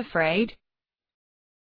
afraid?